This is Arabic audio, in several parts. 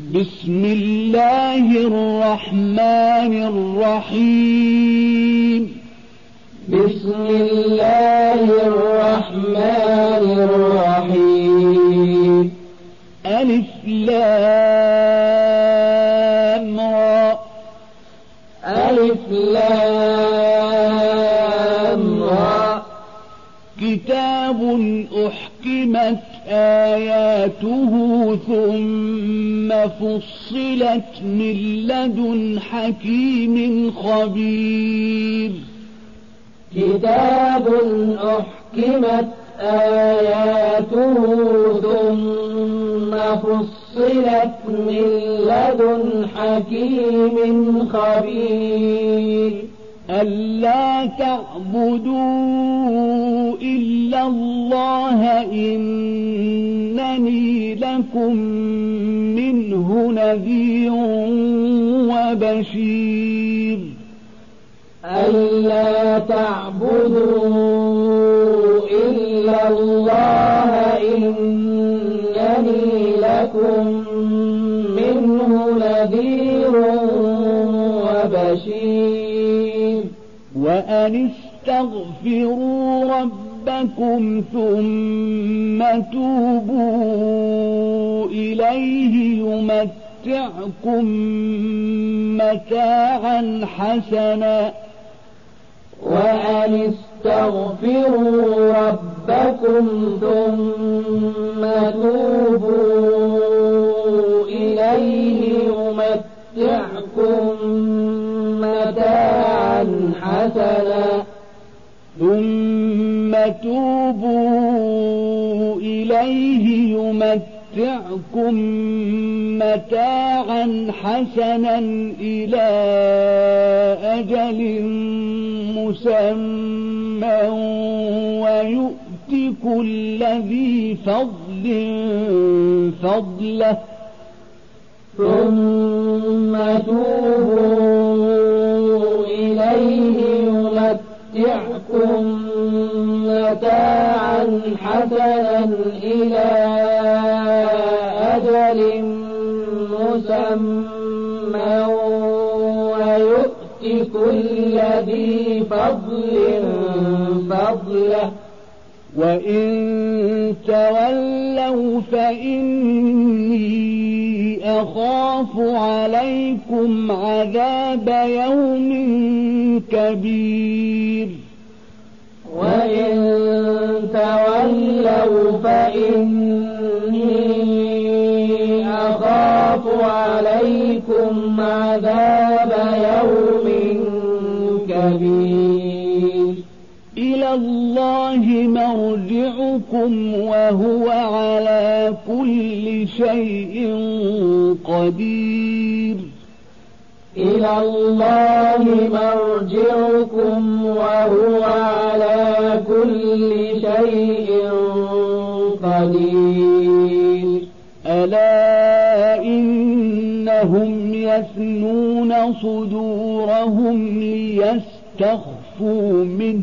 بسم الله الرحمن الرحيم. بسم الله الرحمن الرحيم. ألف لام را. ألف لام را. كتاب أحكمت آياته ثم فصلت من لدن حكيم خبير كتاب أحكمت آياته ثم فصلت من لدن حكيم خبير ألا تعبدوا إلا الله إنني لكم منه نذير وبشير. ألا تعبدوا إلا الله إنني لكم منه نذير وأن استغفروا ربكم ثم توبوا إليه يمتعكم متاعا حسنا. وأن استغفروا ربكم ثم توبوا إليه يمتعكم متاعا حسنا ثم توبوا إليه يمتعكم متاعا حسنا إلى أجل مسمى ويؤت كل ذي فضل فضله ثم توبوا إليه يمتعكم متاعا حسنا إلى أجل مسمى ويؤت كل ذي فضل فضله. وإن تولوا فإني أخاف عليكم عذاب يوم كبير وإن تولوا فإني أخاف عليكم عذاب يوم كبير الله مرجعكم وهو على كل شيء قدير. إلى الله مرجعكم وهو على كل شيء قدير. ألا إنهم يثنون صدورهم ليستخفوا منه.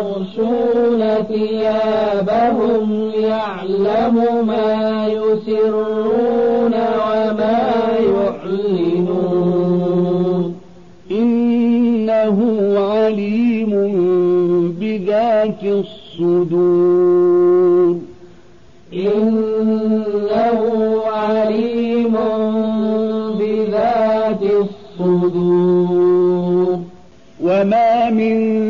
يستغشون ثيابهم يعلم ما يسرون وما يعلنون. إنه عليم بذات الصدور. إنه عليم بذات الصدور. وما من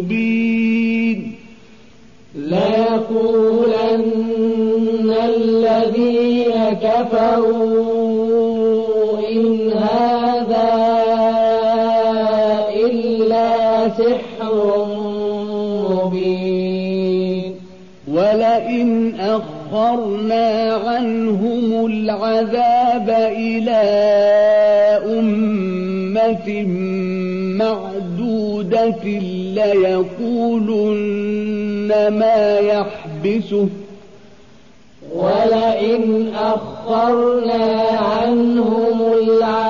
مبين ليقولن الذين كفروا إن هذا إلا سحر مبين. ولئن أخرنا ليقولن ما يحبسه. ولئن أخرنا عنهم العذاب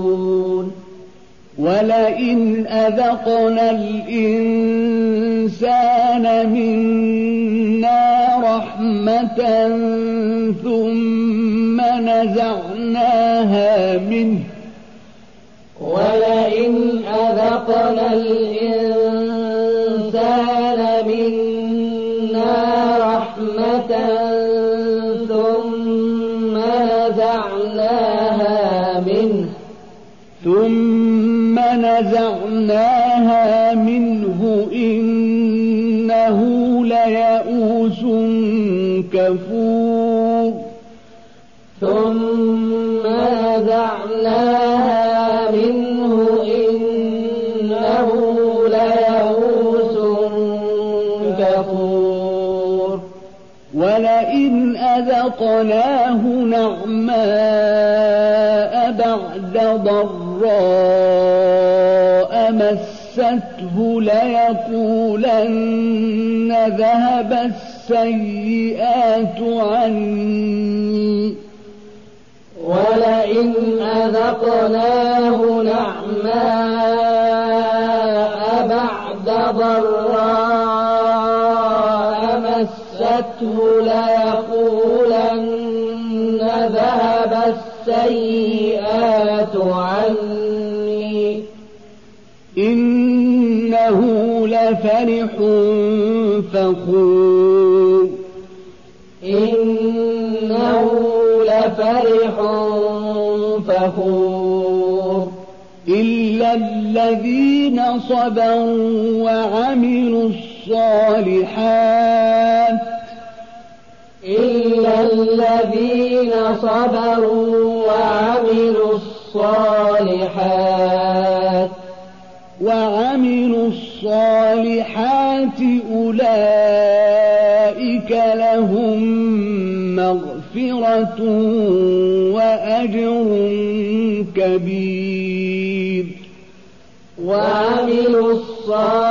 ولئن أذقنا الإنسان منا رحمة ثم نزعناها منه ولئن أذقنا الإنسان نزعناها منه إنه ليئوس كفور ثم نزعناها منه إنه ليئوس كفور ولئن أذقناه نعماء بعد ضراء مسته ليقولن ذهب السيئات عني. ولئن أذقناه نعماء بعد ضراء مسته ليقولن ذهب السيئات عني. إنه لفرح فخور. إنه لفرح فخور. إلا الذين صبروا وعملوا الصالحات. إلا الذين صبروا وعملوا الصالحات. وعملوا الصالحات أولئك لهم مغفرة وأجر كبير. وعملوا الصالحات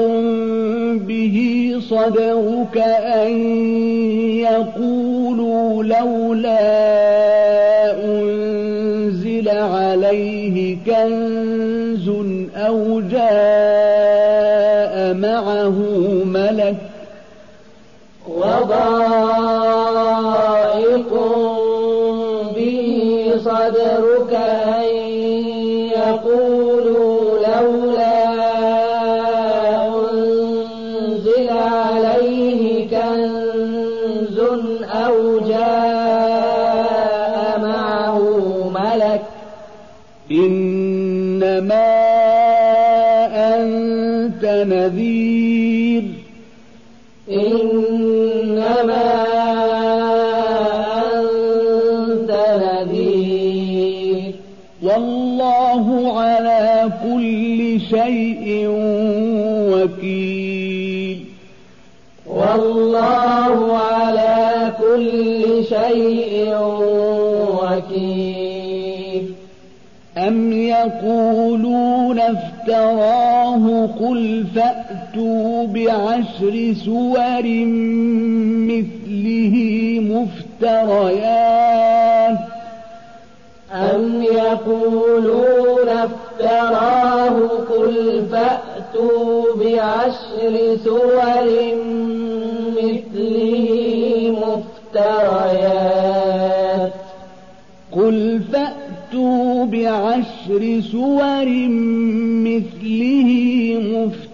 وضائق به صدرك أن يقولوا لولا أنزل عليه كنز أو جاء نذير إنما أنت نذير. والله على كل شيء وكيل. والله على كل شيء وكيل. أم يقولون افتراه قل فأتوا بعشر سور مثله مفتريات. أم يقولون افتراه قل فأتوا بعشر سور مثله مفتريات. قل فأتوا بعشر سور مثله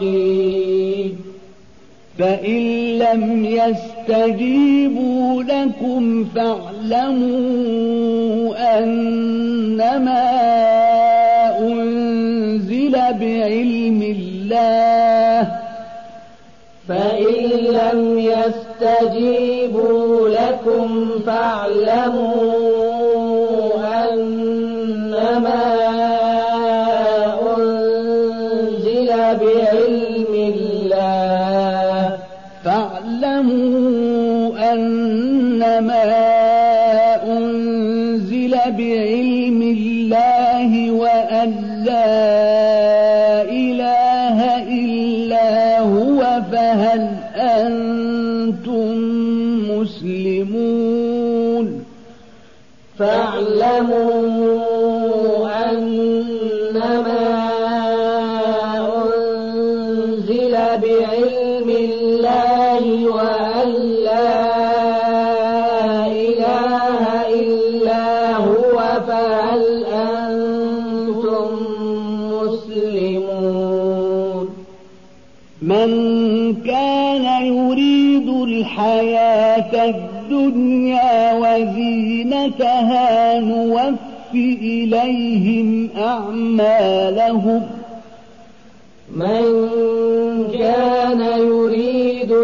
صادقين فإن لم يستجيبوا لكم فاعلموا أنما أنزل بعلم الله. فإن لم يستجيبوا لكم فاعلموا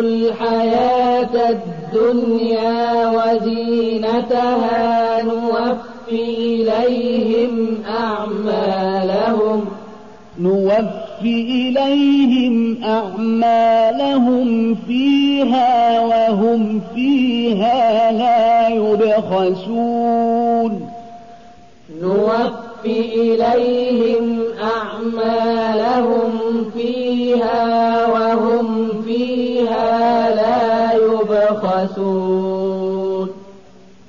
الحياة الدنيا وزينتها نوف إليهم أعمالهم. نوف إليهم أعمالهم فيها وهم فيها لا يبخسون. نوف إليهم أعمالهم فيها وهم لا يبخسون.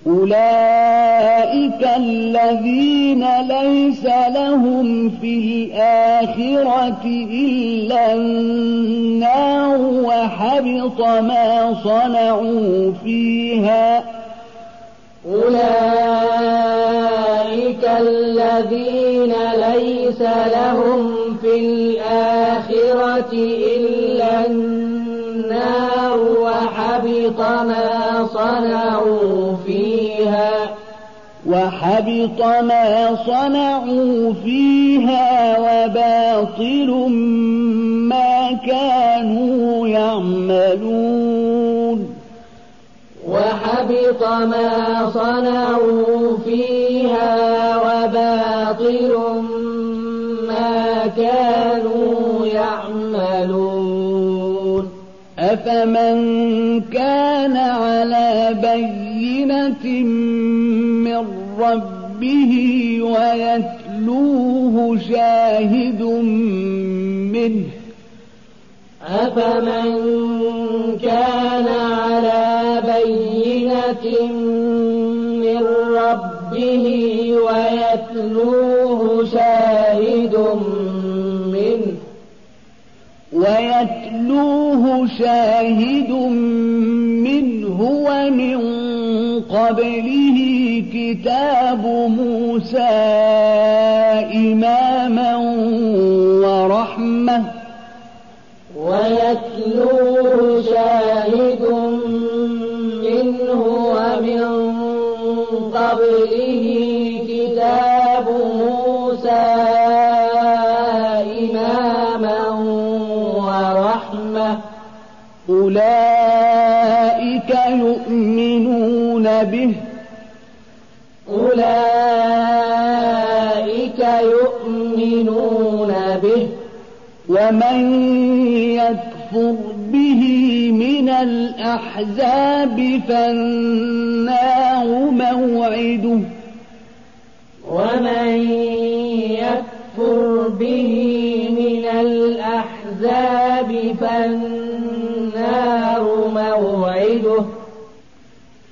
أولئك الذين ليس لهم في الآخرة إلا النار وحبط ما صنعوا فيها. أولئك الذين ليس لهم في الآخرة إلا النار وحبط ما صنعوا فيها وحبط ما صنعوا فيها وباطل ما كانوا يعملون. وحبط ما صنعوا فيها وباطل ما أفمن كان على بينة من ربه ويتلوه شاهد منه. أفمن كان على بينة من ربه ويتلوه شاهد منه ويتلوه شاهد منه ومن قبله كتاب موسى إماما ورحمة. ويتلوه شاهد منه ومن قبله أولئك يؤمنون به. أولئك يؤمنون به. ومن يكفر به من الأحزاب فالنار موعده. ومن يكفر به من الأحزاب فالنار موعده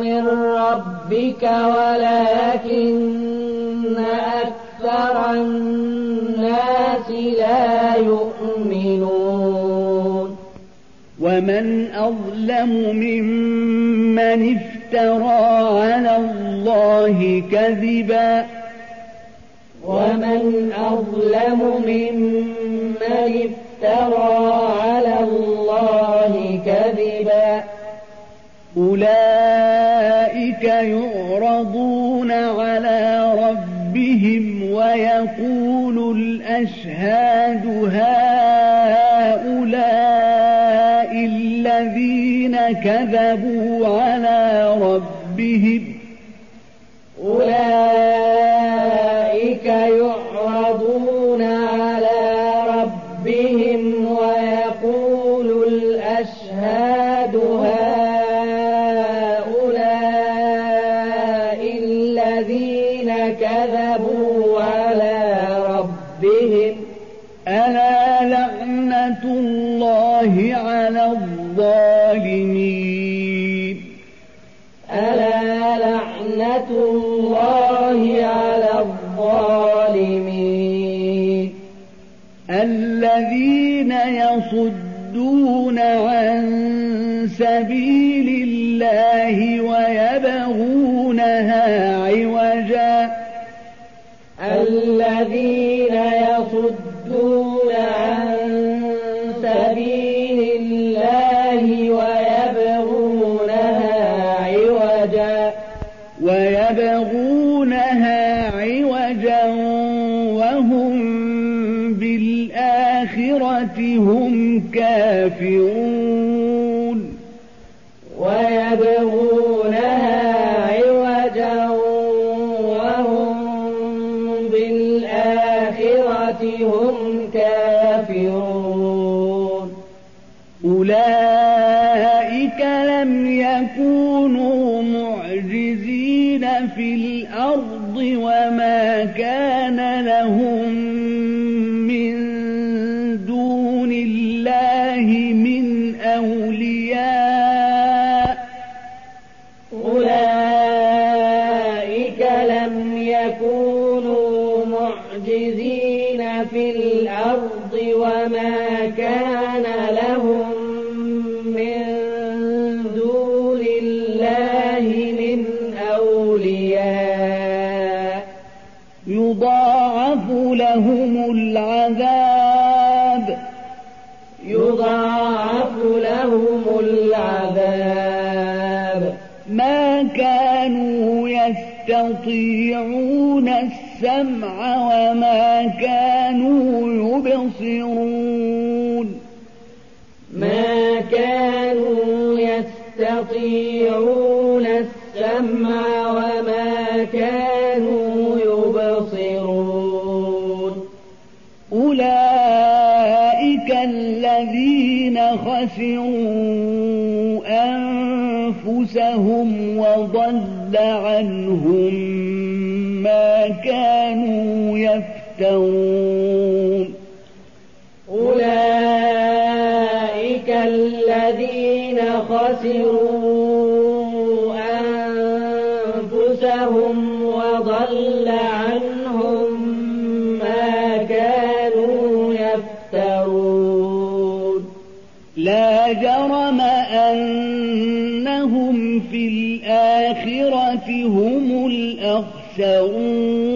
من ربك ولكن أكثر الناس لا يؤمنون. ومن أظلم ممن افترى على الله كذبا. ومن أظلم ممن افترى على الله كذبا. أولئك يعرضون على ربهم ويقول الأشهاد هؤلاء الذين كذبوا على ربهم أولئك يصدون عن سبيل الله ويبغونها عوجا. الذين كافرون ويبغونها عوجا وهم بالآخرة هم كافرون. أولئك لم يكونوا معجزين في الأرض وما يكونوا معجزين في الأرض وما يستطيعون السمع وما كانوا يبصرون. ما كانوا يستطيعون السمع وما كانوا يبصرون. أولئك الذين خسروا أنفسهم وضل عنهم كانوا يفترون. أولئك الذين خسروا أنفسهم وضل عنهم ما كانوا يفترون. لا جرم أنهم في الآخرة هم الأخسرون.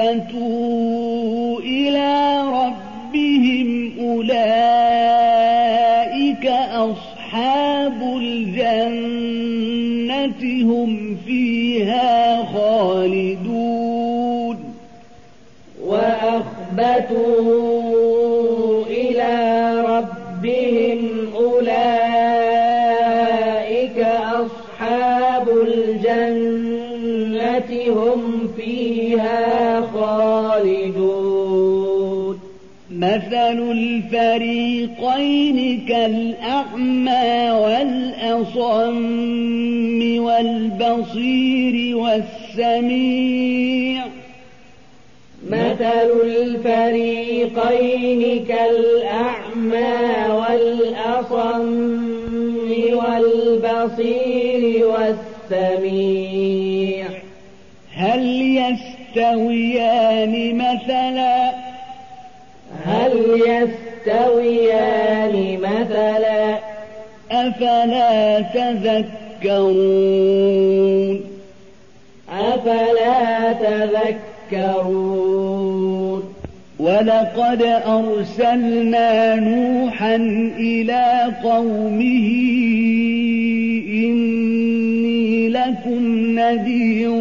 وأخبتوا إلى ربهم أولئك أصحاب الجنة هم فيها خالدون وأخبتوا مثل الفريقين كالأعمى والأصم والبصير والسميع مثل الفريقين كالأعمى والأصم والبصير والسميع هل يستويان مثلا يستويان مثلا. أفلا تذكرون؟ أفلا تذكرون؟ ولقد أرسلنا نوحا إلى قومه إني لكم نذير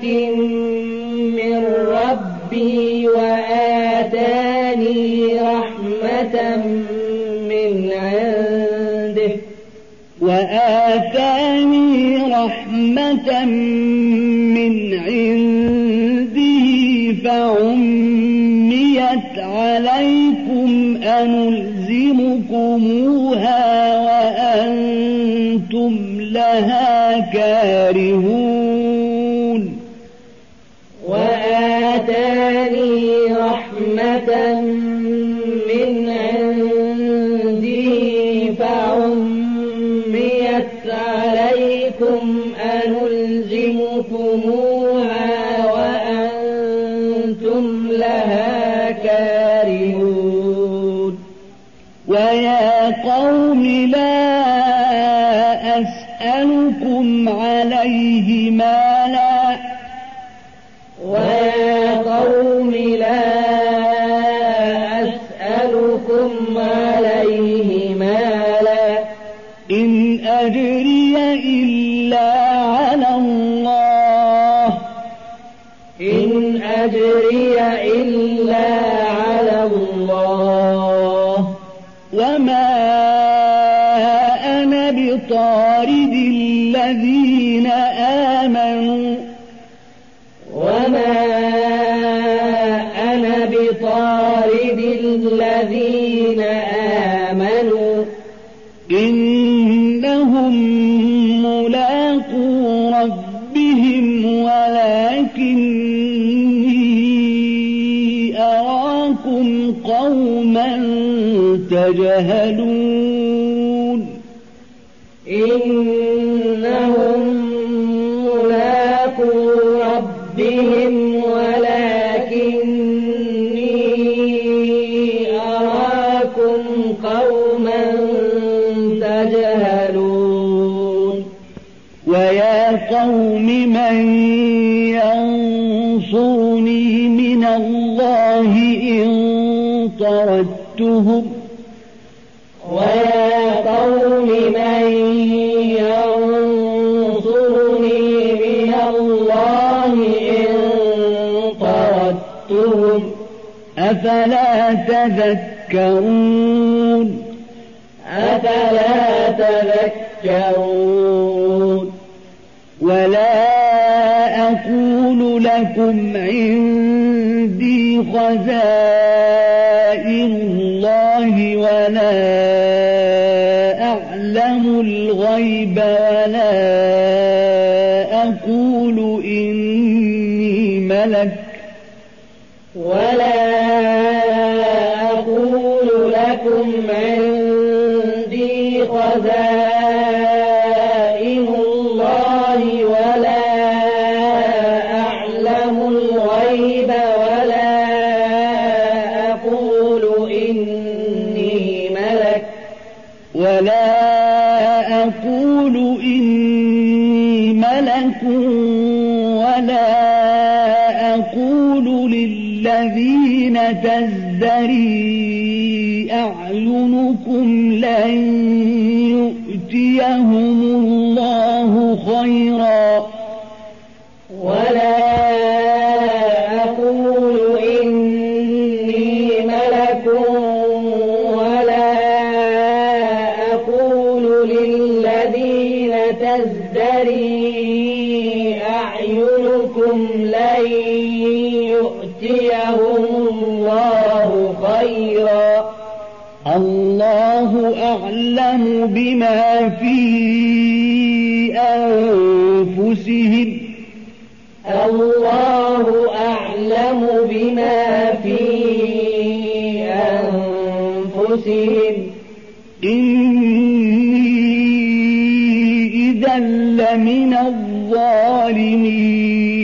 بينة تجهلون إنهم ملاقو ربهم ولكني أراكم قوما تجهلون. ويا قوم من ينصرني من الله إن طردتهم أفلا تذكرون؟ أفلا تذكرون؟ ولا أقول لكم عندي خزائن الله ولا أعلم الغيب للذين تزدري أعينكم لن يؤتيهم الله خيرا. الله أعلم بما في أنفسهم. الله أعلم بما في أنفسهم. إني إذا لمن الظالمين.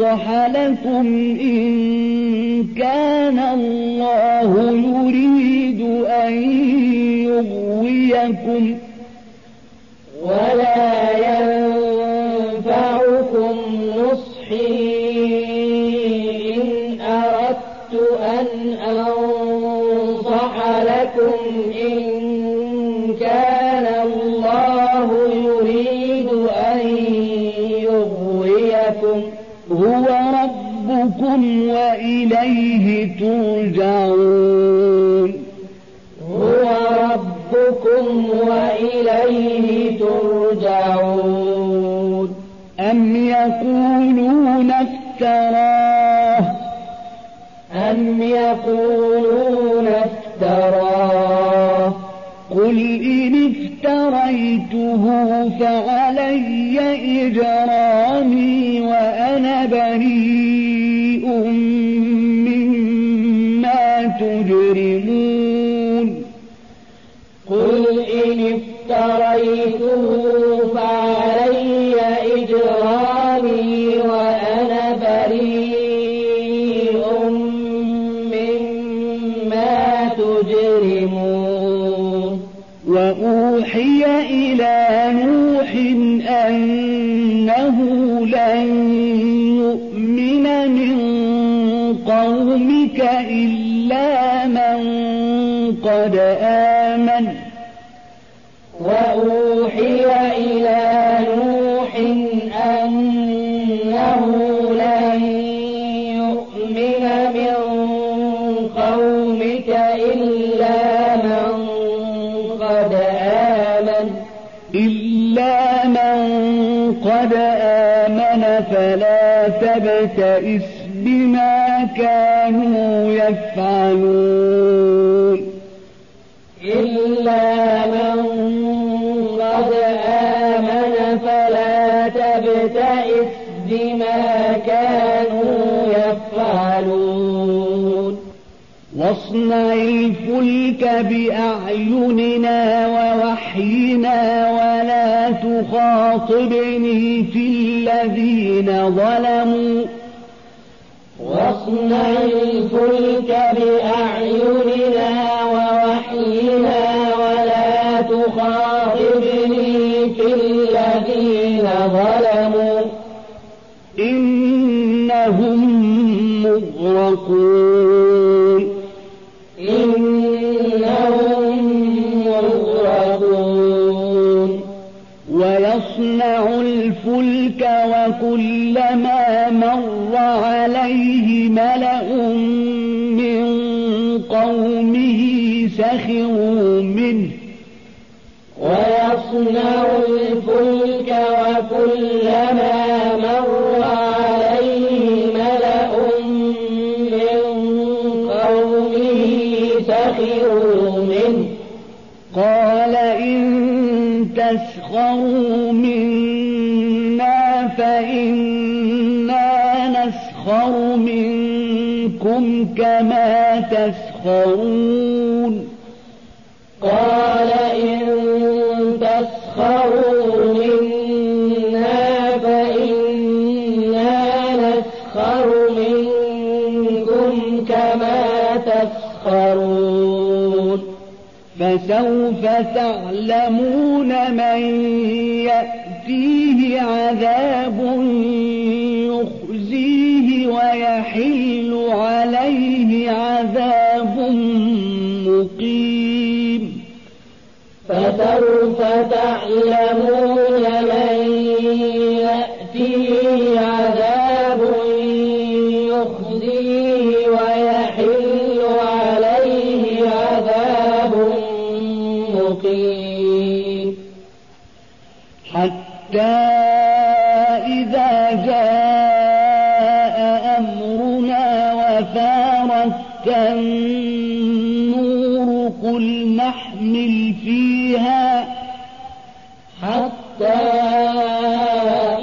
أنصح لكم إن كان الله يريد أن يغويكم ولا ينفعكم ربكم وإليه ترجعون. هو ربكم وإليه ترجعون. أم يقولون افتراه؟ أم يقولون افتراه؟ قل إن افتريته فعلي إجرام تحمل فيها حتى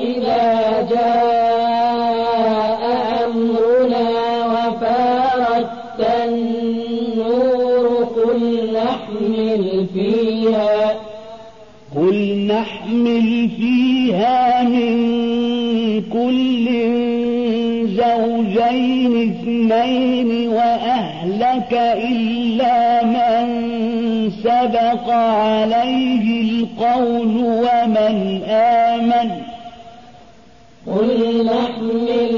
إذا جاء أمرنا وفارت النور قل نحمل فيها قل نحمل فيها من كل زوجين اثنين وأهلك إلا عليه القول ومن آمن. قل نحمل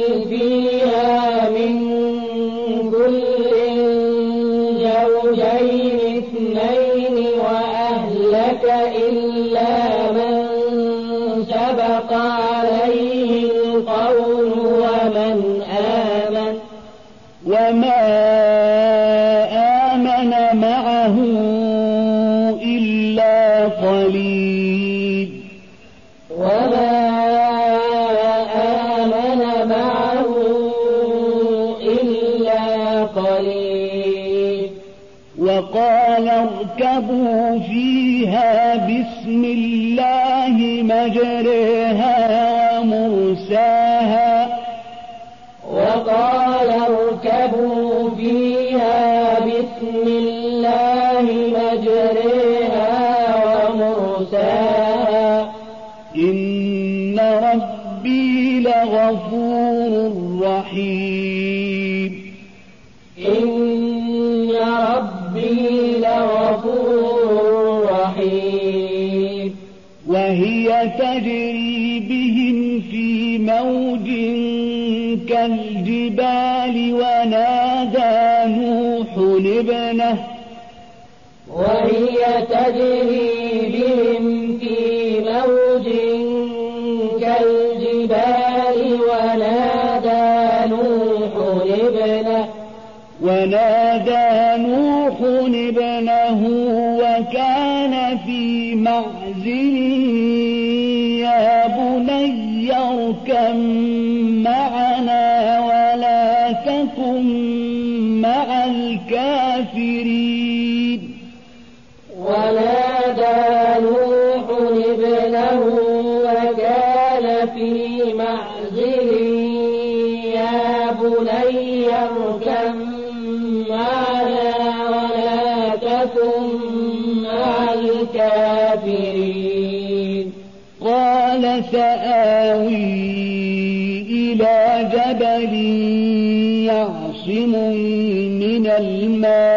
اركبوا فيها بسم الله مجريها سآوي إلى جبل يعصمني من الماء.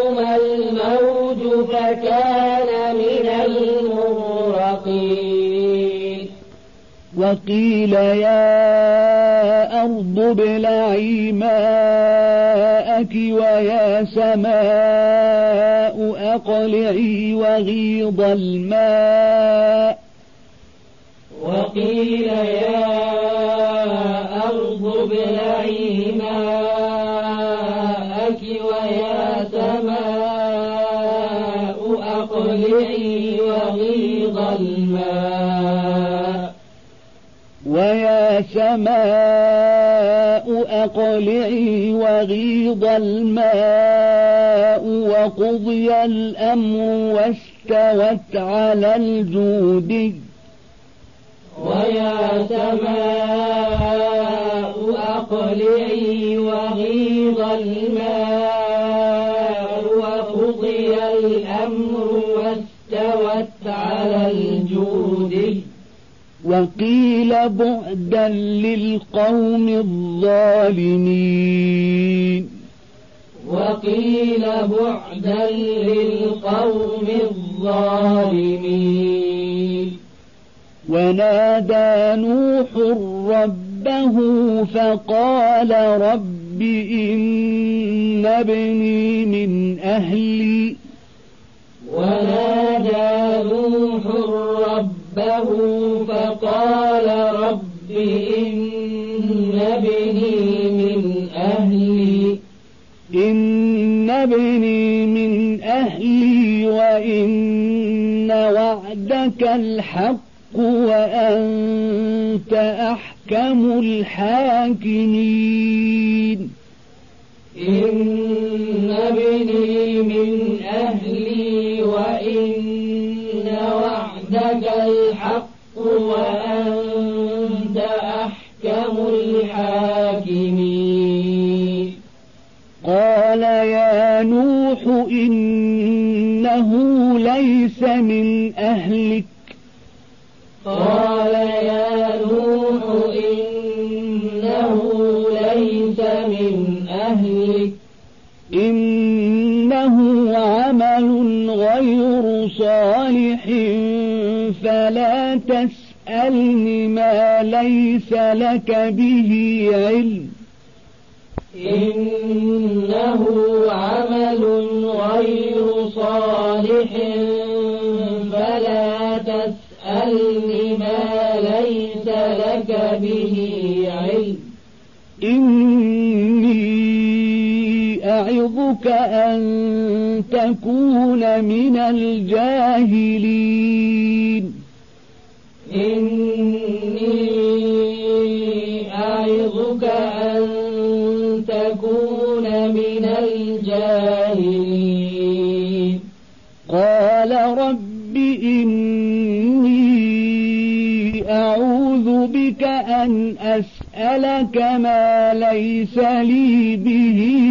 وقيل يا أرض ابلعي ماءك ويا سماء أقلعي وغيض الماء. وقيل يا أرض ابلعي ماءك ويا سماء أقلعي وغيض الماء. ويا سماء أقلعي وغيض الماء وقضي الأمر واستوت على الجودي ويا سماء أقلعي وغيض الماء وقضي الأمر واستوت على الجود. وقيل بعدا للقوم الظالمين. وقيل بعدا للقوم الظالمين. ونادى نوح ربه فقال رب إن ابني من أهلي. ونادى نوح ربه فقال رب إن ابني من أهلي. إن ابني من أهلي وإن وعدك الحق وأنت أحكم الحاكمين. إن ابني من أهلي وإن وعدك عندك الحق وأنت أحكم الحاكمين. قال يا نوح إنه ليس من أهلك. قال يا نوح إنه ليس من أهلك. إنه عمل غير صالح. فلا تسألني ما ليس لك به علم. إنه عمل غير صالح. فلا تسألني ما ليس لك به علم. أعظك أن تكون من الجاهلين. إني أعظك أن تكون من الجاهلين. قال رب إني أعوذ بك أن أسألك ما ليس لي به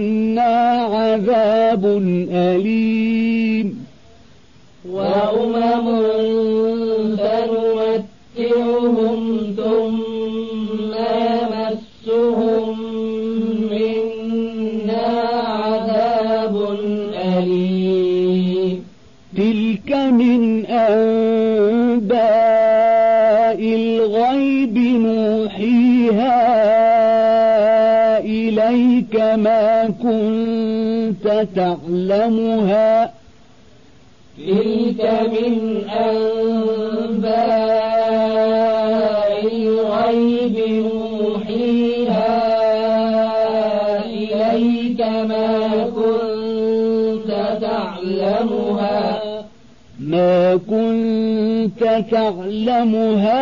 عذاب أليم. وأمم كنت تعلمها. تلك من أنباء الغيب نوحيها إليك ما كنت تعلمها. ما كنت تعلمها.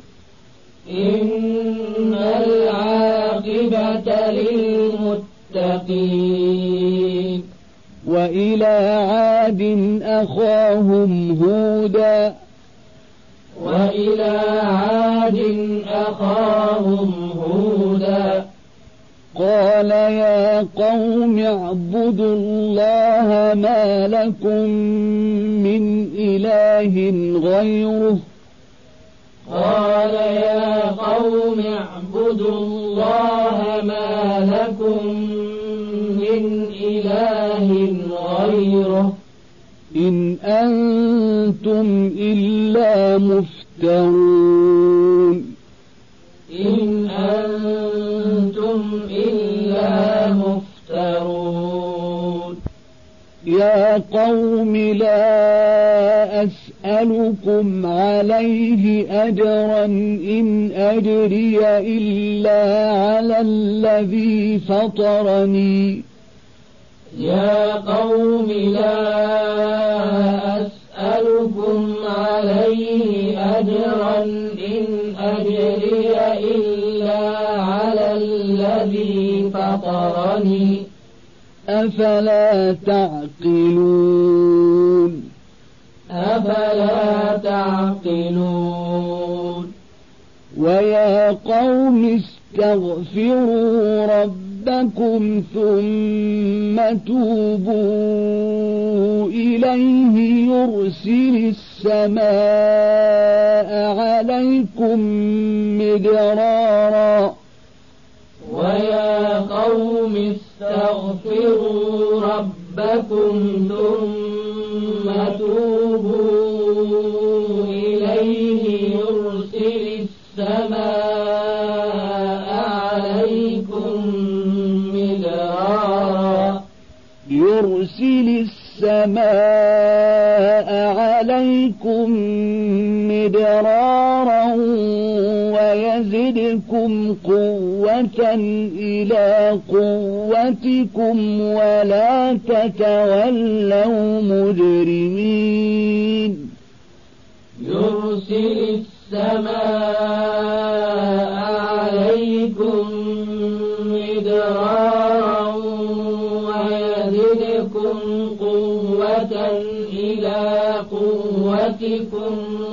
إن العاقبة للمتقين. وإلى عاد أخاهم هودا. وإلى عاد أخاهم هودا. قال يا قوم اعبدوا الله ما لكم من إله غيره. قال يا قوم اعبدوا الله ما لكم من إله غيره إن أنتم إلا مفترون. إن أنتم إلا مفترون. يا قوم لا أسألكم عليه أجرا إن أجري إلا على الذي فطرني. يا قوم لا أسألكم عليه أجرا إن أجري إلا على الذي فطرني. أفلا تعقلون؟ أفلا تعقلون؟ ويا قوم استغفروا ربكم ثم توبوا إليه يرسل السماء عليكم مدرارا. ويا قوم استغفروا ربكم ثم توبوا إليه يرسل السماء عليكم مدرارا. يرسل السماء عليكم مدرارا ويزدكم قوة إلى قوتكم ولا تتولوا مجرمين. يرسل السماء عليكم مدرارا ويزدكم قوة إلى قوتكم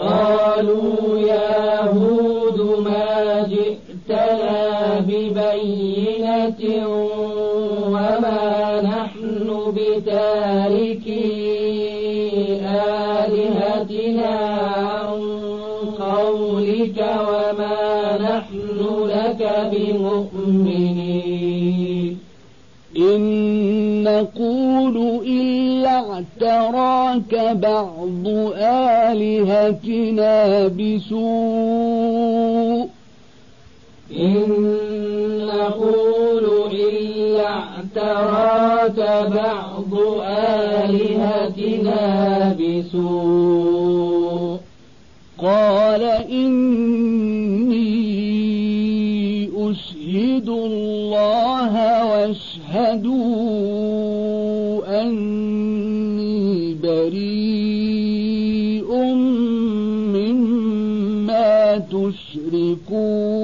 قالوا يا هود ما جئتنا ببينة اعتراك بعض آلهتنا بسوء. إن نقول إلا اعتراك بعض آلهتنا بسوء. قال إني أشهد الله وأشهدوا بريء مما تشركون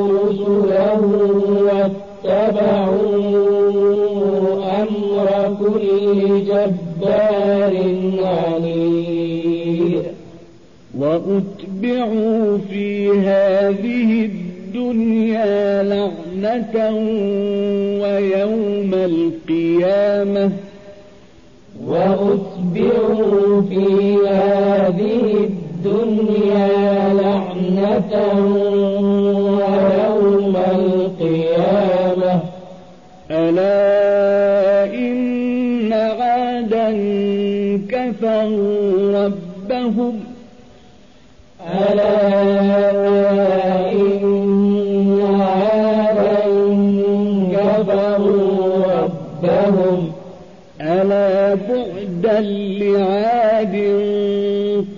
وأتبعوا في هذه الدنيا لعنة ويوم القيامة. وأتبعوا في هذه الدنيا لعنة ويوم القيامة. ألا لعاد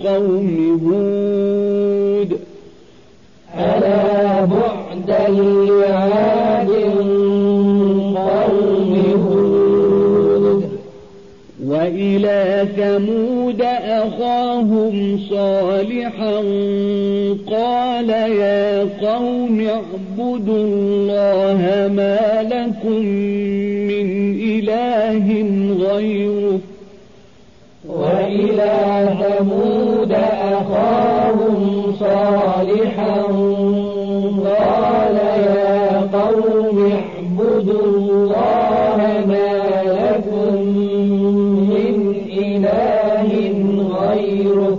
قوم هود. ألا بعدا لعاد قوم هود. وإلى ثمود أخاهم صالحا قال يا قوم اعبدوا الله ما لكم من إله غيره. وإلى ثمود أخاهم صالحا قال يا قوم اعبدوا الله ما لكم من إله غيره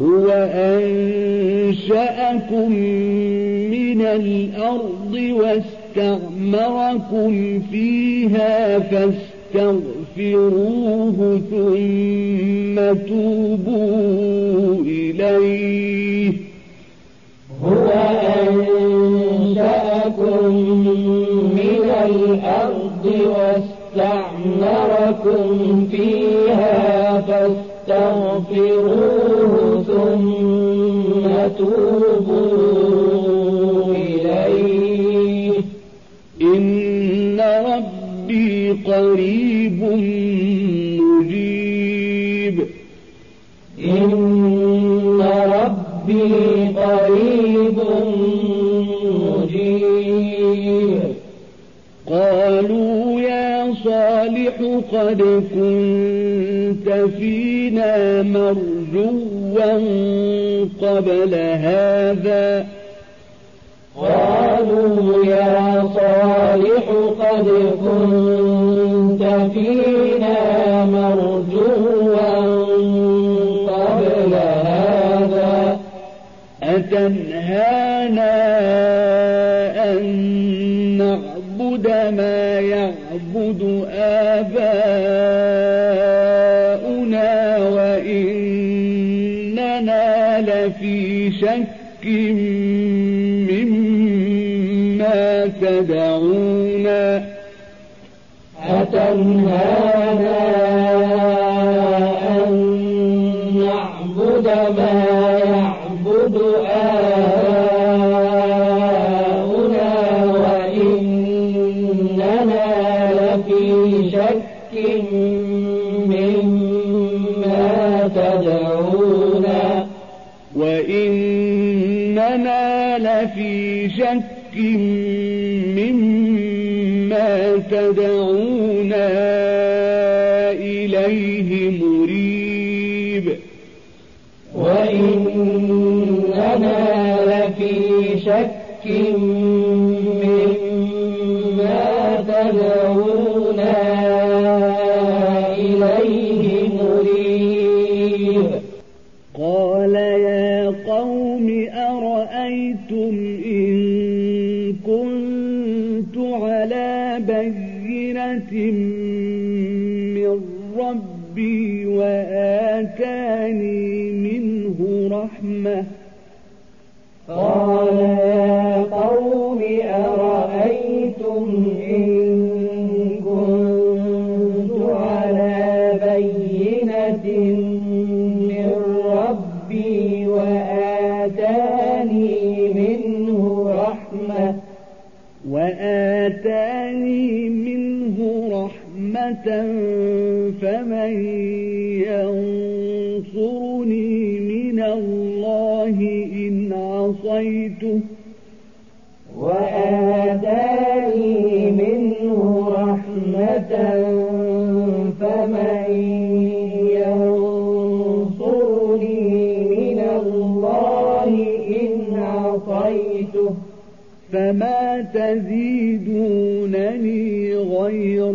هو أنشأكم من الأرض واستعمركم فيها فاستغفروه ثم توبوا إليه. هو أنشأكم من الأرض واستعمركم فيها فاستغفروه ثم توبوا قريب مجيب. إن ربي قريب مجيب. قالوا يا صالح قد كنت فينا مرجوا قبل هذا قالوا يا صالح قد كنت فينا مرجوا قبل هذا. أتنهانا أن نعبد ما يعبد آباؤنا وإننا لفي شك أتنهانا أن نعبد ما يعبد آباؤنا وإننا لفي شك مما تدعونا وإننا لفي شك من ربي وآتاني منه رحمة. قال يا قوم أرأيتم إن كنت على بينة من ربي وآتاني منه رحمة. وآتاني فمن ينصرني من الله إن عصيته وآتاني منه رحمة فمن ينصرني من الله إن عصيته فما تزيدونني غير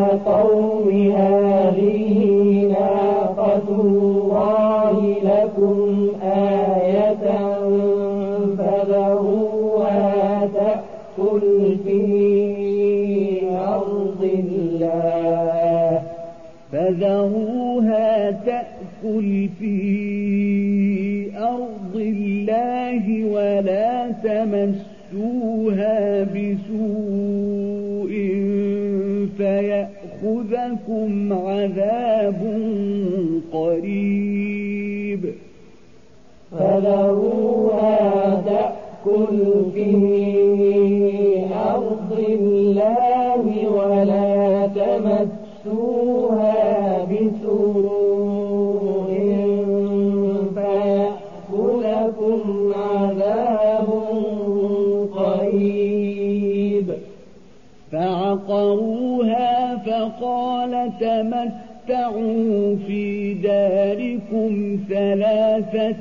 في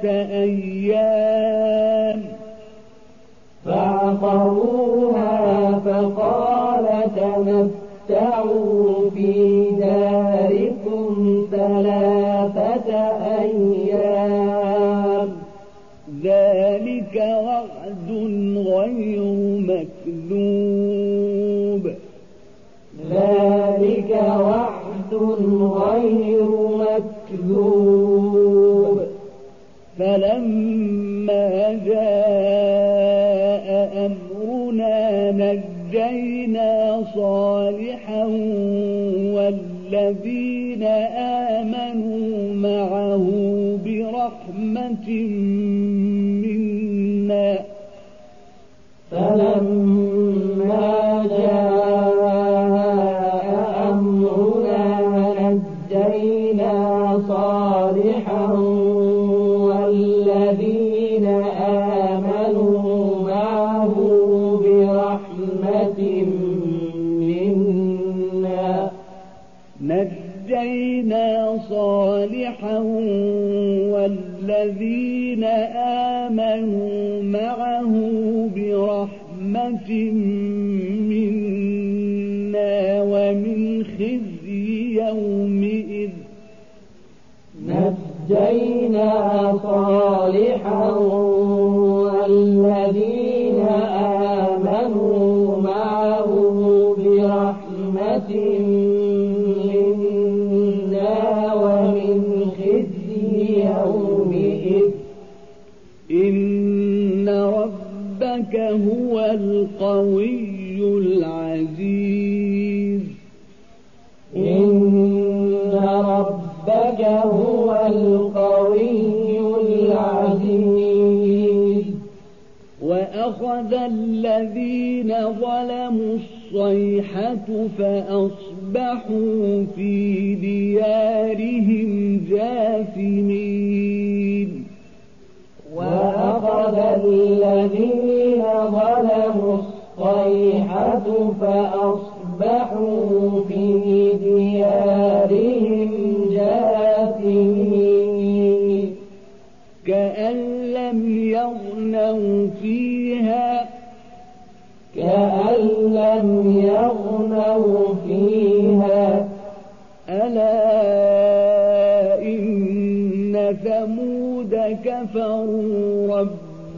ثلاثة أيام برحمة الذين ظلموا الصيحة فأصبحوا في ديارهم جاثمين. وأخذ الذين ظلموا الصيحة فأصبحوا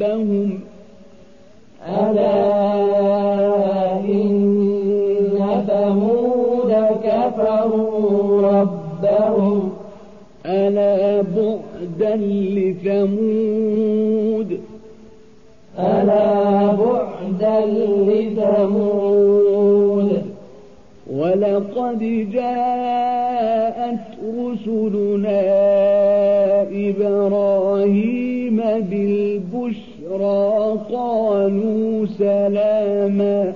ربهم ألا إن ثمود كفروا ربهم ألا بعدا لثمود ألا بعدا لثمود ولقد جاءت رسلنا إبراهيم بالبشرى قالوا سلاما.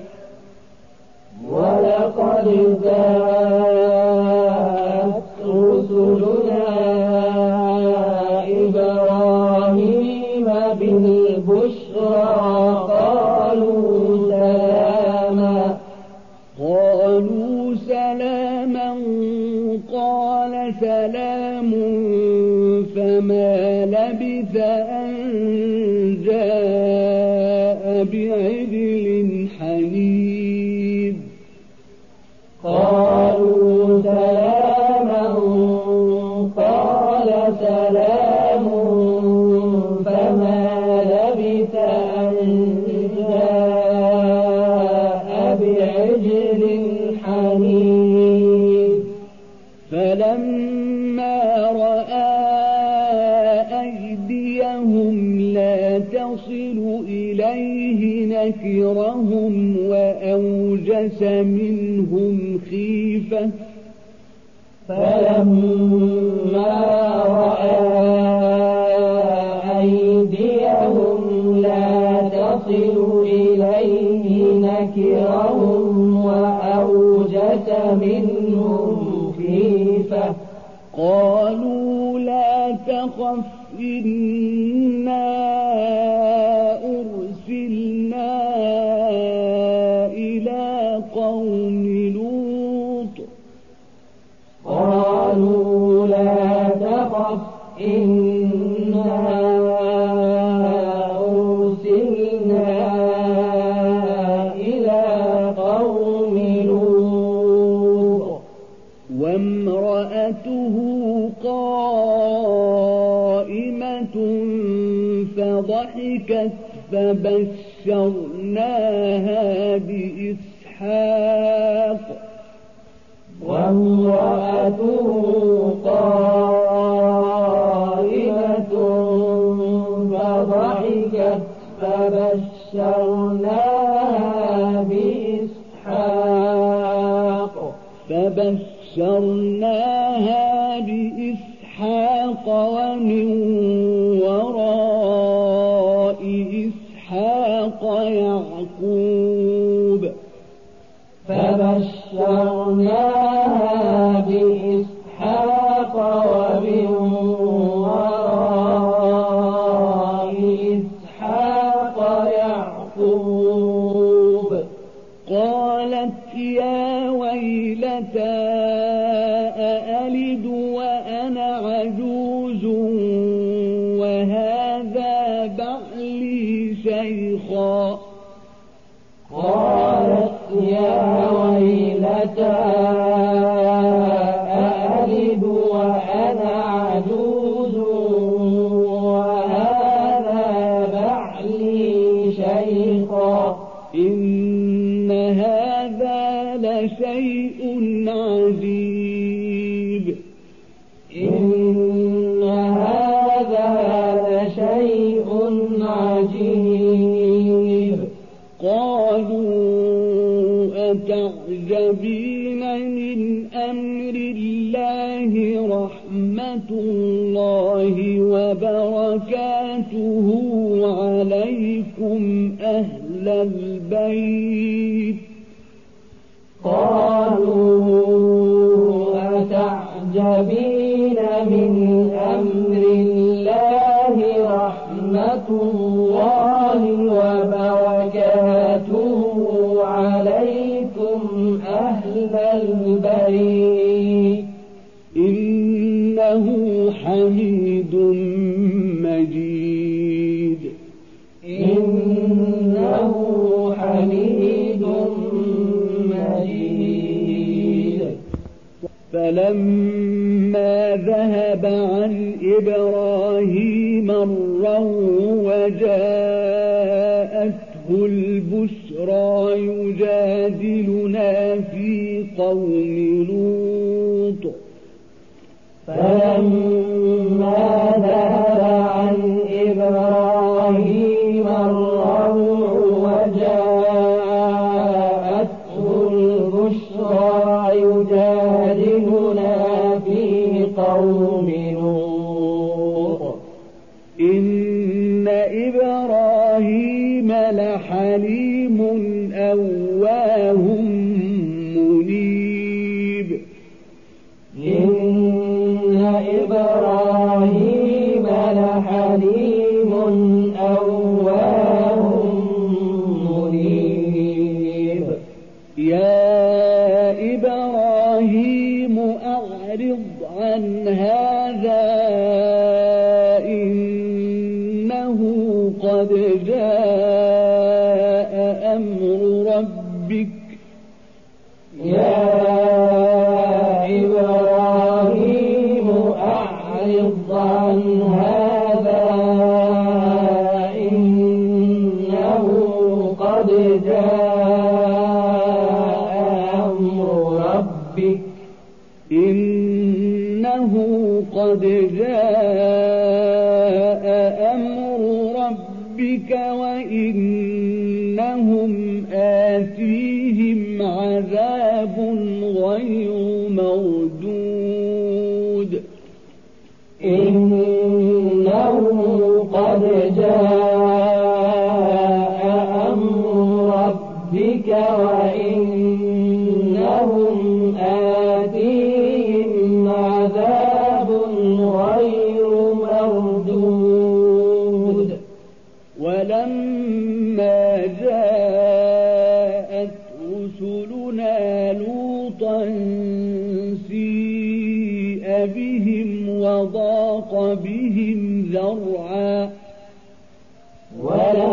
ولقد جاءت وأوجس منهم خيفة. فلما رأى أيديهم لا تصل إليه نكرهم وأوجس منهم خيفة. قالوا لا تخف إنا ضحكت فبشرناها بإسحاق. وامرأته قائمة فضحكت فبشرناها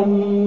ولما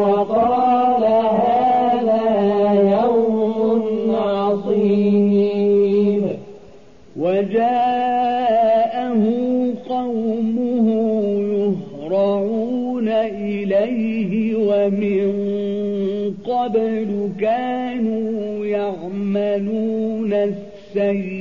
وقال هذا يوم عظيم وجاءه قومه يهرعون إليه ومن قبل كانوا يعملون السيئات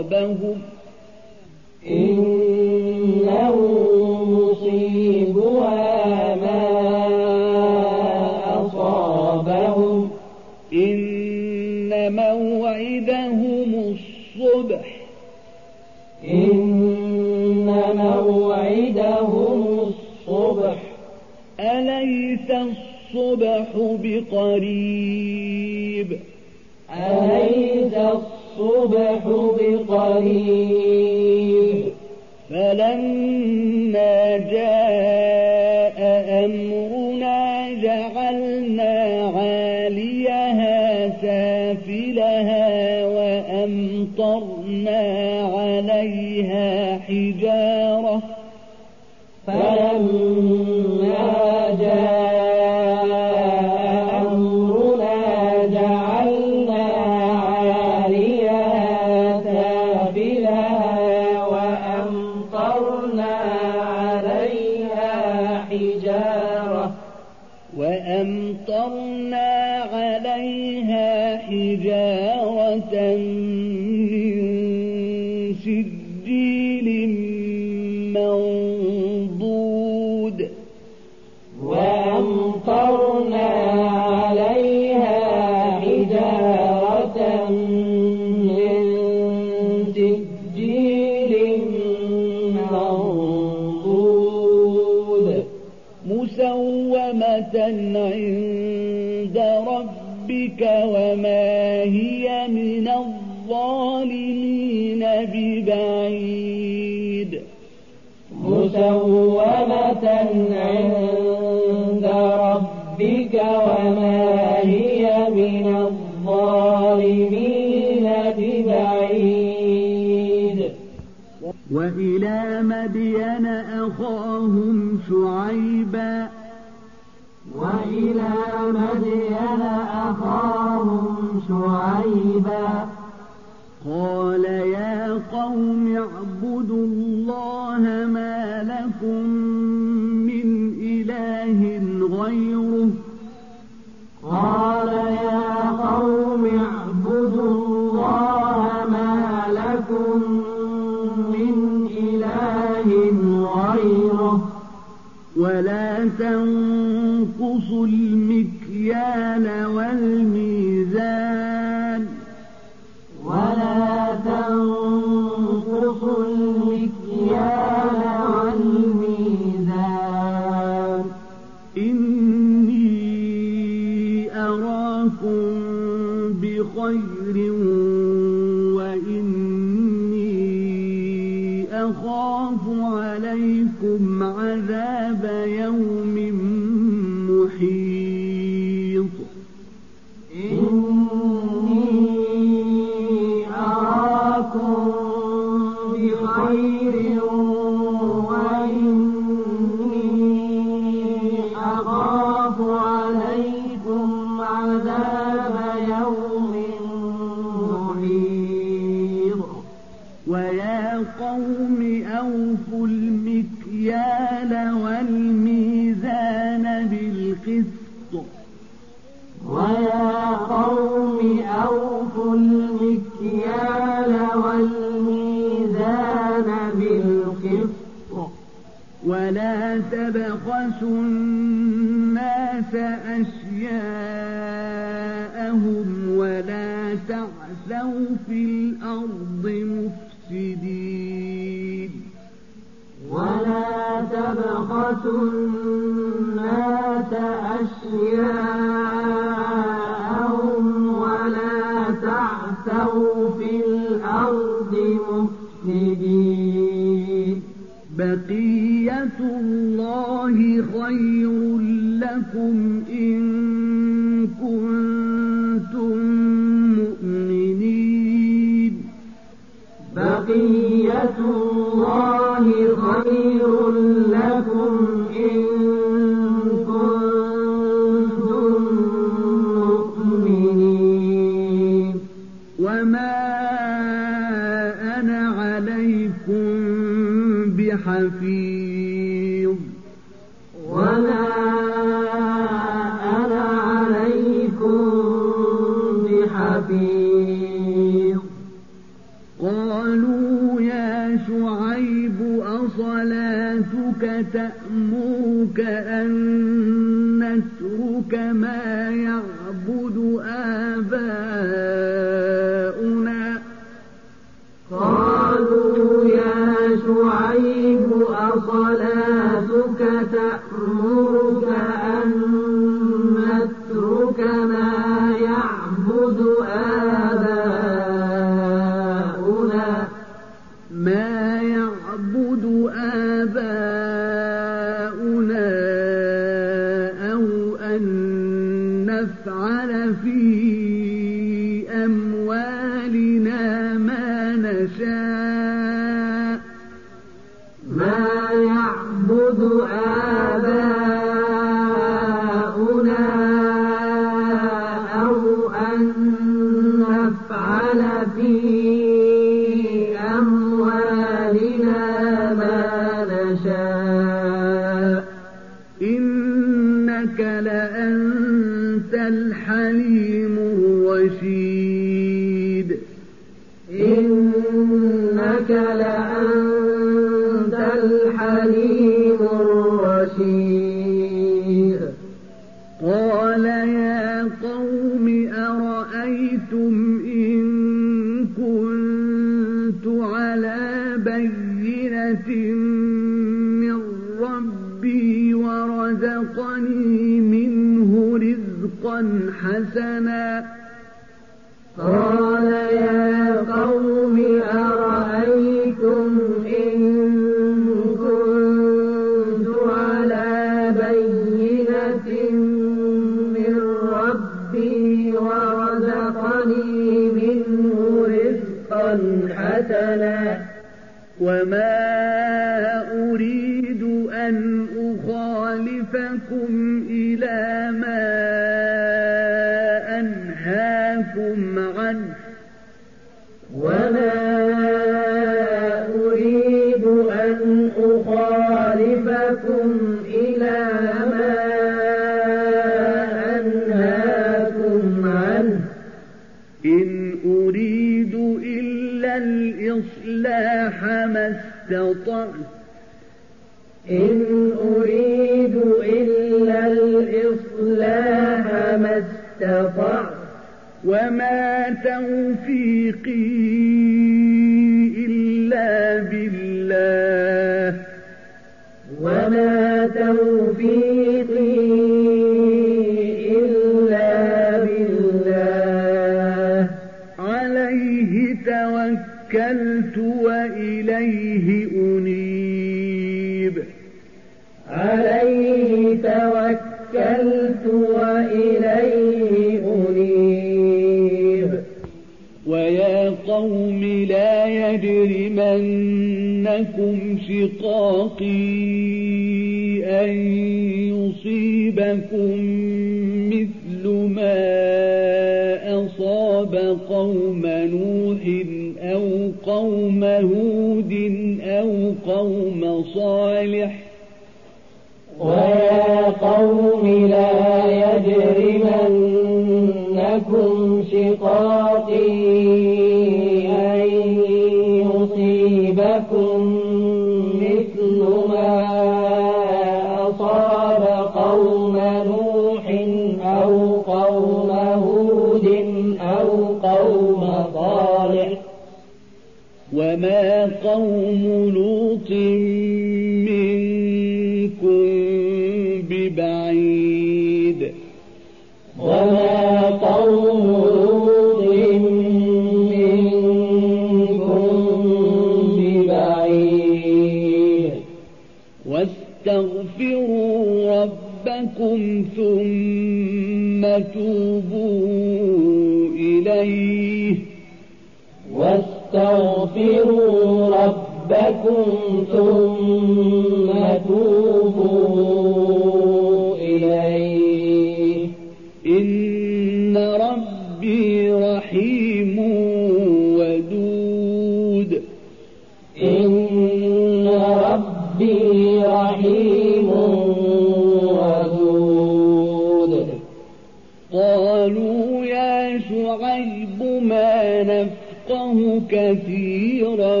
الغيب ما نفقه كثيرا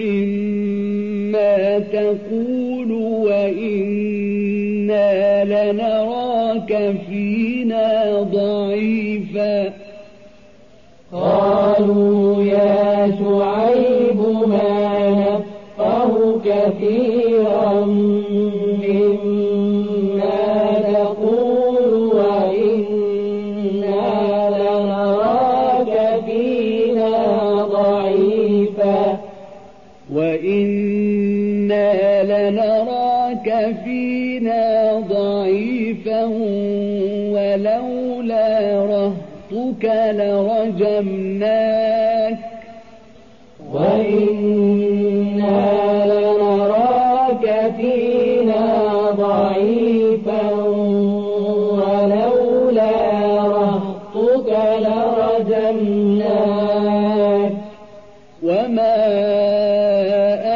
مما تقول وإنا لنراك فينا ضرورا لرجمناك وإنا لنراك فينا ضعيفا ولولا رهطك لرجمناك وما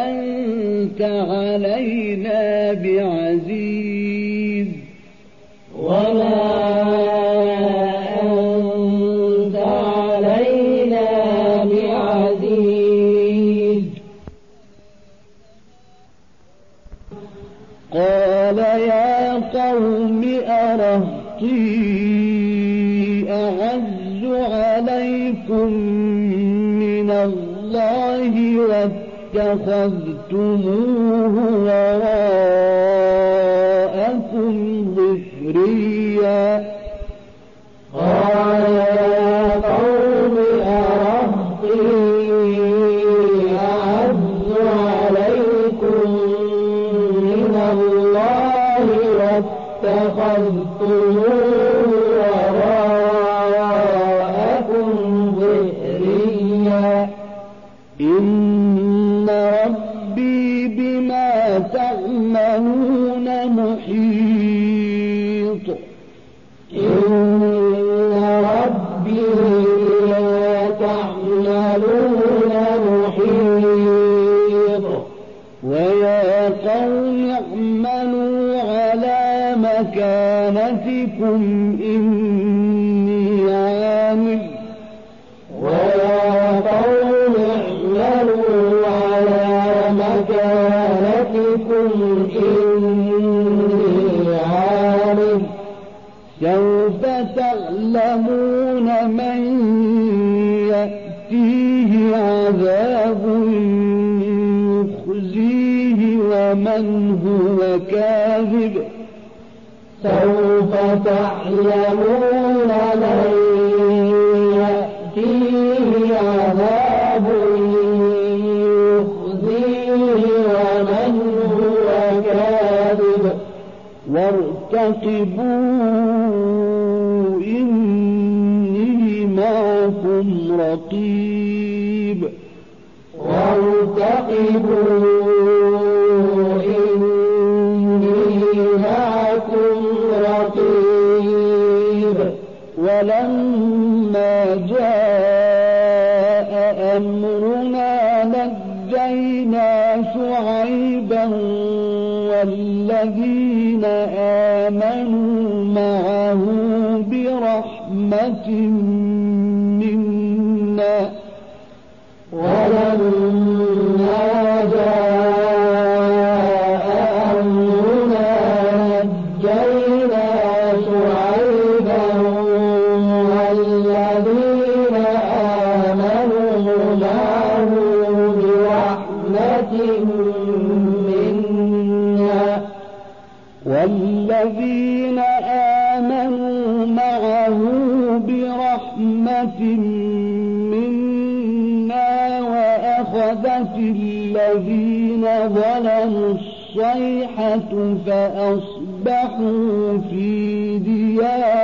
أنت واتخذتموه وراءكم وارتقبوا إني معكم رقيب. وارتقبوا إني معكم رقيب. ولما جاء أمرنا نجينا شعيبا والذين آمنوا معه برحمة فأصبحوا في ديارهم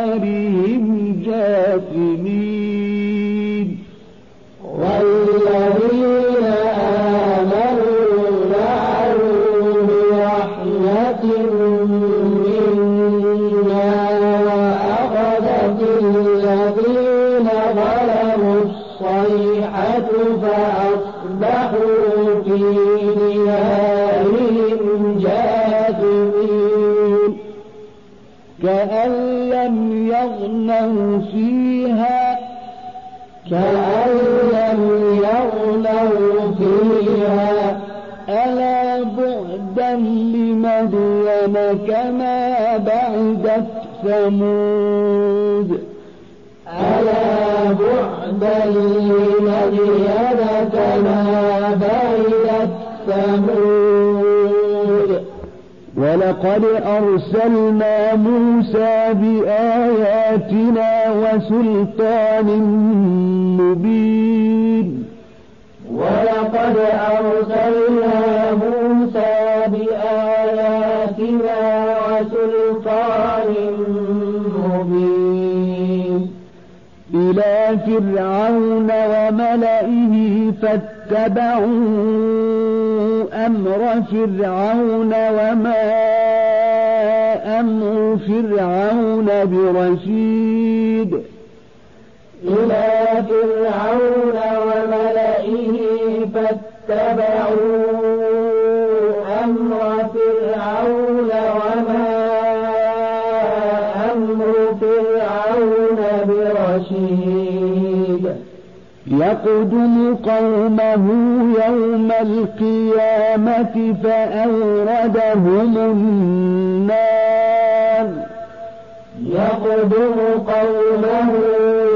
كما بعدت ثمود ألا بعدا لمدين كما بعدت ثمود ولقد أرسلنا موسى بآياتنا وسلطان مبين. ولقد أرسلنا مبين إلى فرعون وملئه فاتبعوا أمر فرعون وما أمر فرعون برشيد. إلى فرعون وملئه فاتبعوا رقيب يقدم قومه يوم القيامة فأوردهم النار. يقدم قومه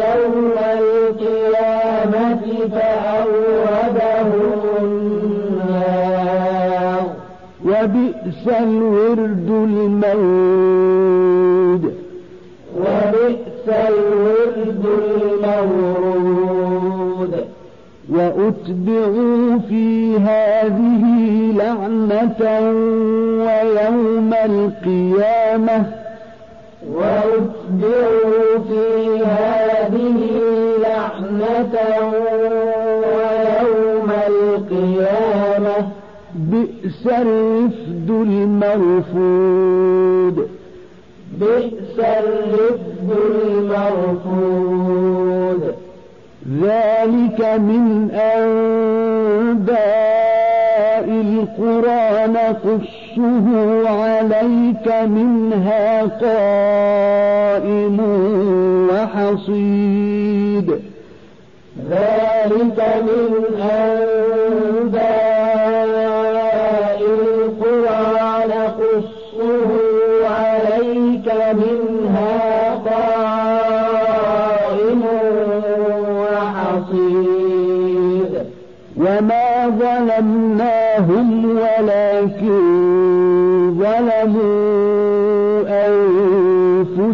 يوم القيامة فأوردهم النار. وبئس الورد الموت وأتبعوا في هذه لعنة ويوم القيامة. وأتبعوا في هذه لعنة ويوم القيامة. بئس الرفد المرفود. بئس الرفد المرفود. ذلك من أنباء القرى نقصه عليك منها قائم وحصيد. ذلك من أنباء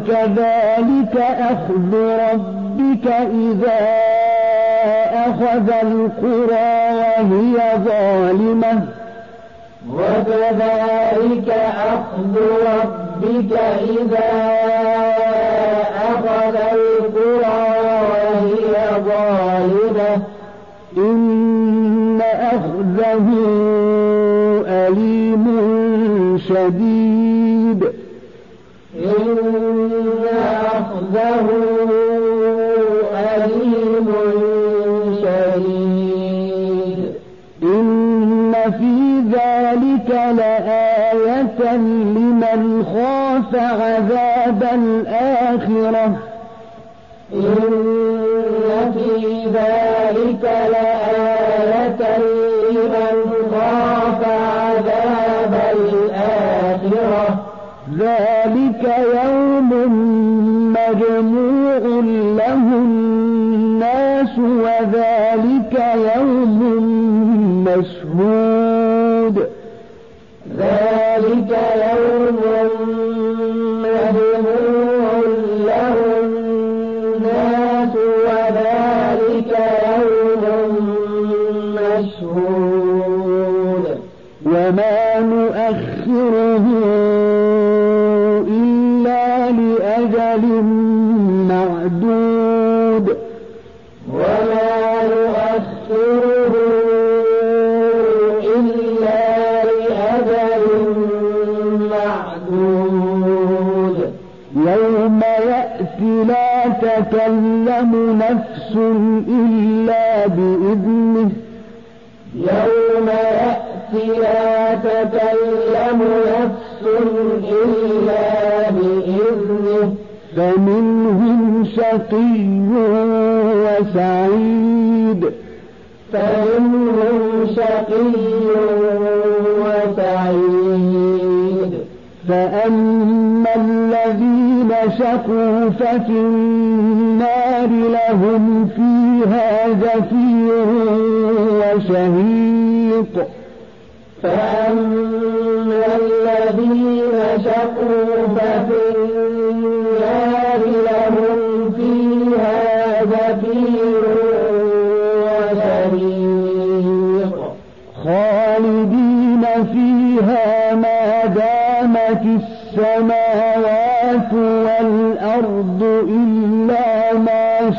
وكذلك أخذ ربك إذا أخذ القرى وهي ظالمة. وكذلك أخذ ربك إذا أخذ القرى وهي ظالمة. إن أخذه أليم شديد إن أخذه أليم شديد إن في ذلك لآية لمن خاف عذاب الآخرة. إن في ذلك لآية لمن خاف عذاب الآخرة. ذلك يوم لا تكلم نفس إلا بإذنه. يوم يأتي لا تكلم نفس إلا بإذنه. فمنهم شقي وسعيد. فمنهم شقي وسعيد. فأما شقوا ففي النار لهم فيها زفير وشهيق. فأما الذين شقوا ففي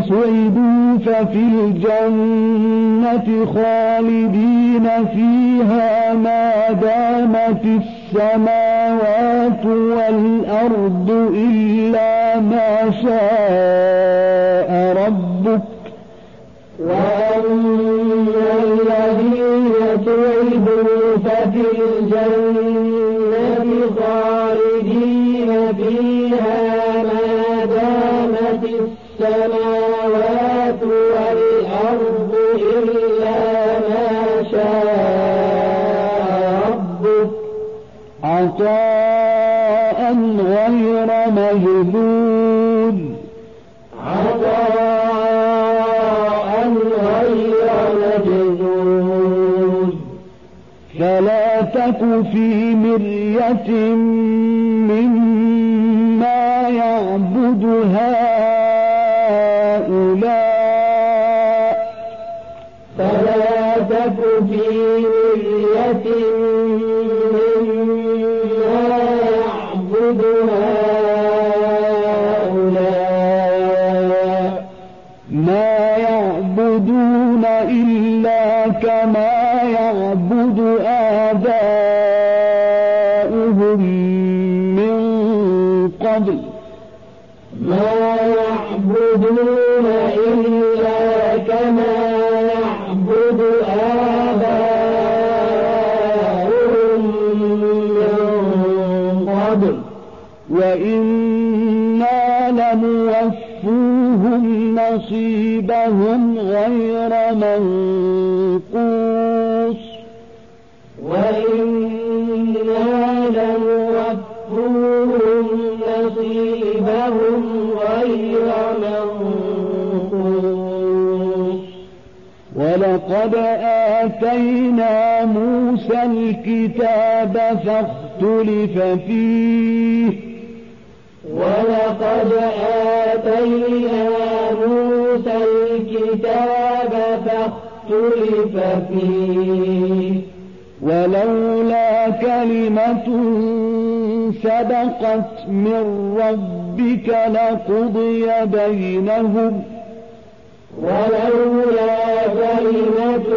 سعدوا ففي الجنة خالدين فيها ما دامت السماوات والأرض إلا ما شاء عطاء غير مجدود عطاء غير مجدود فلا تك في مرية مما يعبد هؤلاء نصيبهم غير منقوص وإنا لنوفوهم نصيبهم غير منقوص ولقد آتينا موسى الكتاب فاختلف فيه ولقد آتينا موسى الكتاب فاختلف فيه. ولولا كلمة سبقت من ربك لقضي بينهم. ولولا كلمة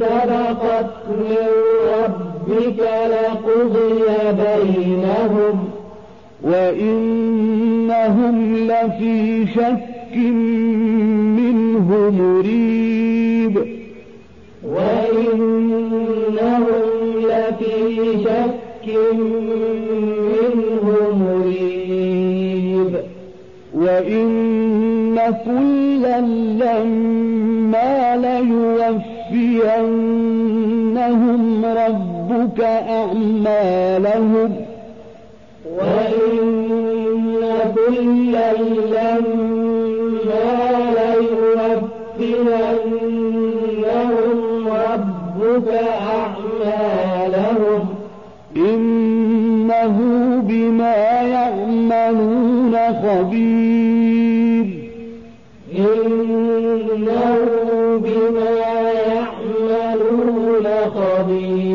سبقت من ربك لقضي بينهم. وإنهم لفي شك منه مريب. وإنهم لفي شك منه مريب. وإن كلا لما ليوفينهم ربك أعمالهم وإن كلا لما ليوفينهم ربك أعمالهم إنه بما يعملون خبير. إنه بما يعملون خبير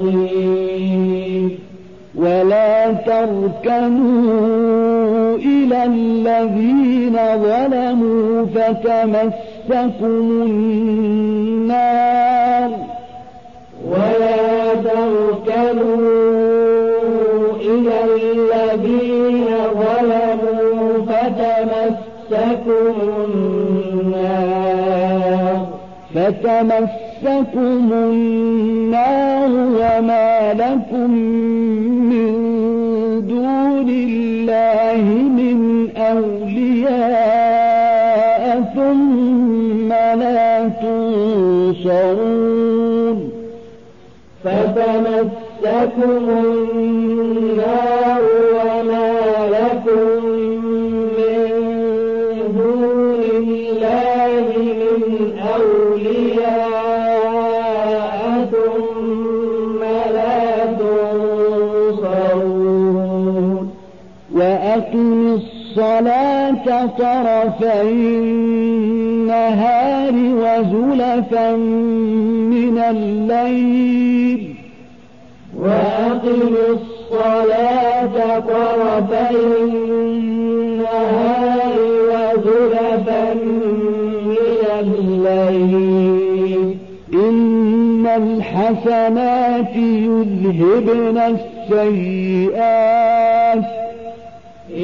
بصير ولا تركنوا إلى الذين ظلموا فتمسكم النار. ولا تركنوا إلى الذين ظلموا فتمسكم النار. فتمسكم النار وما لكم من دون الله من أولياء ثم لا تنصرون فتمسكم النار الصلاة طرفي النهار وزلفا من الليل. وأقم الصلاة طرفي النهار وزلفا من الليل. إن الحسنات يذهبن السيئات.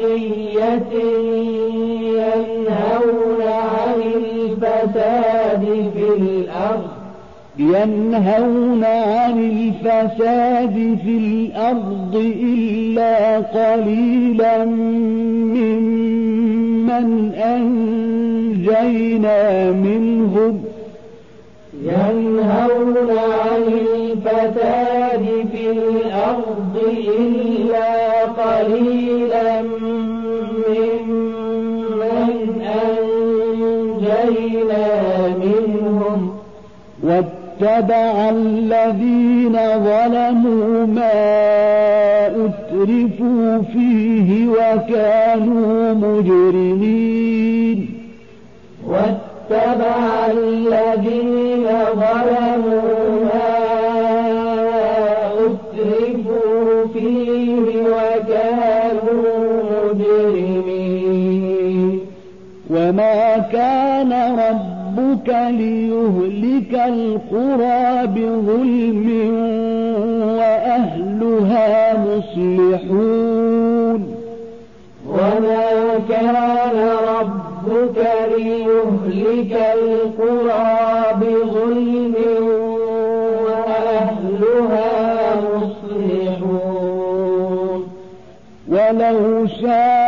بقية ينهون عن الفساد في الأرض. ينهون عن الفساد في الأرض إلا قليلا ممن أنجينا منهم. ينهون عن الفساد الأرض إلا قليلا ممن أنجينا منهم. واتبع الذين ظلموا ما أترفوا فيه وكانوا مجرمين. واتبع الذين ظلموا كان ربك ليهلك القرى بظلم وأهلها مصلحون. وما كان ربك ليهلك القرى بظلم وأهلها مصلحون. ولو شاء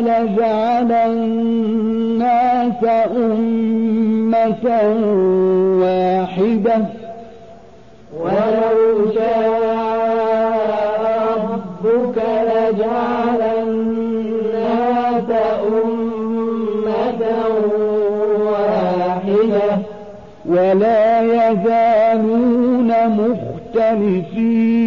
لجعل الناس أمة واحدة. ولو شاء ربك لجعل الناس أمة واحدة. ولا يزالون مختلفين.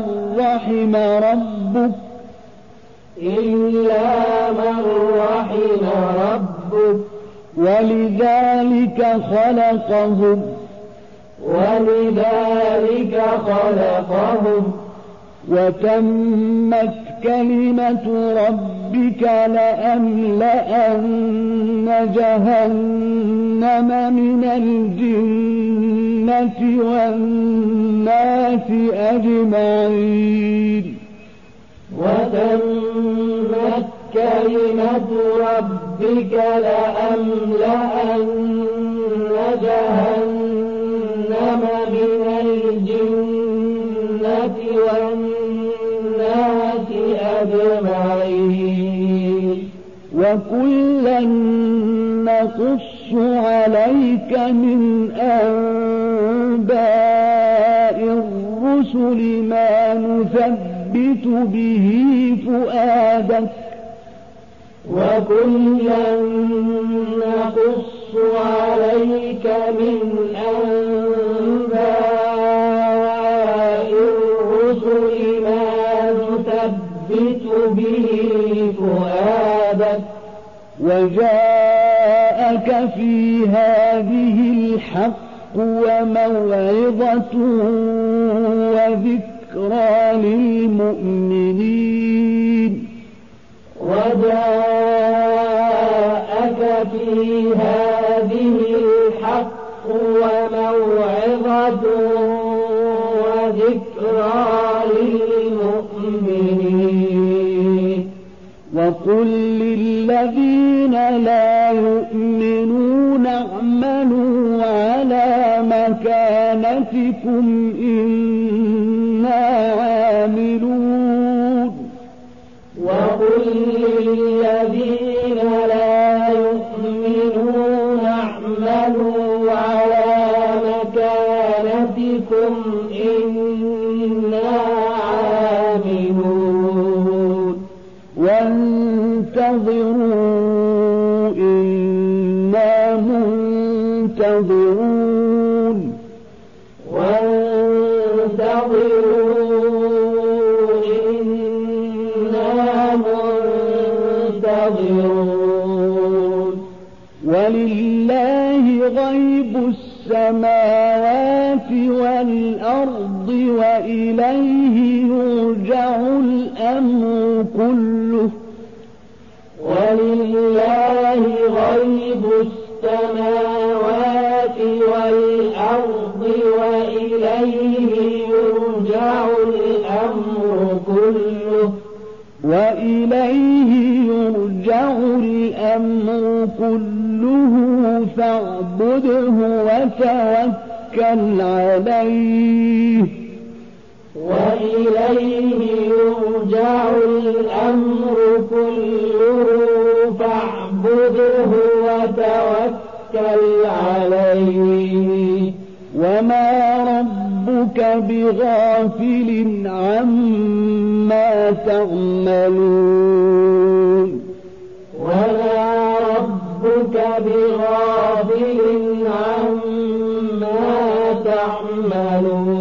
من رحم ربك إلا من رحم ربك ولذلك خلقهم ولذلك خلقهم وتمت كلمة ربك لأملأن جهنم من الجنة والناس أجمعين. وتمت كلمة ربك لأملأن جهنم من أجمعين وكلا نقص عليك من أنباء الرسل ما نثبت به فؤادك. وكلا نقص عليك من أنباء نثبت به فؤادك وجاءك في هذه الحق وموعظة وذكرى للمؤمنين. وجاءك في هذه الحق وموعظة وقل للذين لا يؤمنون اعملوا على مكانتكم إنا والأرض وإليه يرجع الأمر كله. ولله غيب السماوات والأرض وإليه يرجع الأمر كله. وإليه يرجع الأمر كله فاعبده وتوكل. عليه وإليه يرجع الأمر كله فاعبده وتوكل عليه. وما ربك بغافل عما تعملون. وما ربك بغافل يعملون